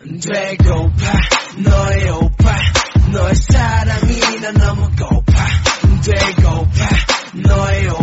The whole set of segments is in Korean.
되고파 너의 오빠 너의 사랑이 나 너무 고파. 되고파 너의 오빠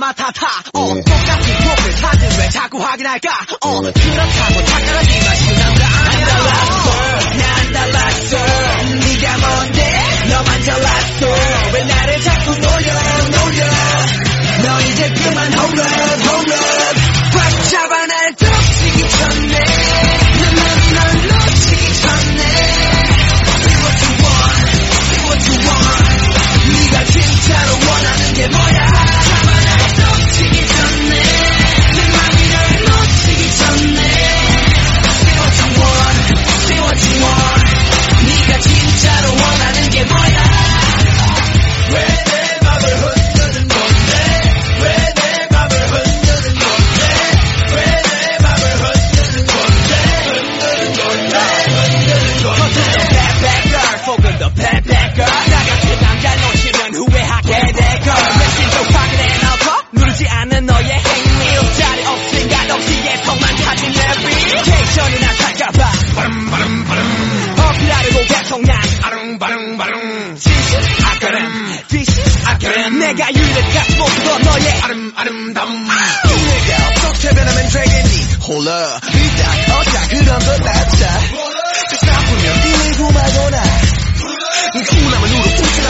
맡아타. 어 예. 똑같은 프로필 사진 왜 자꾸 확인할까? 어 예. 그렇다고 작가라지 마시고 나보다 안 달랐어. 난 달랐어. 네가 뭔데? 너만 잘났어. 왜 나를 자꾸 놀려 놀려. 너 이제 그만 전이 나 갈까봐. 바람 바람 바람 어필하려고 계속 난 아름 바름 바름 This is 아까름 This is 아까름. 내가 유일한 모습은 너의 아름 아름다움. 내가 어떻게 변하면 되겠니? 홀라 비딱 어자 그럼 더 낫자 딱 나쁘면 이미 구마거나. 우울함을 누르 웃으라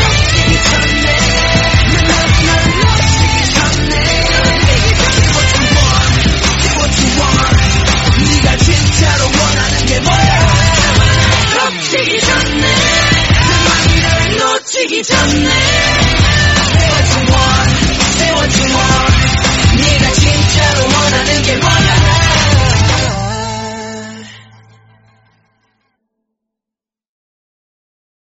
Just me.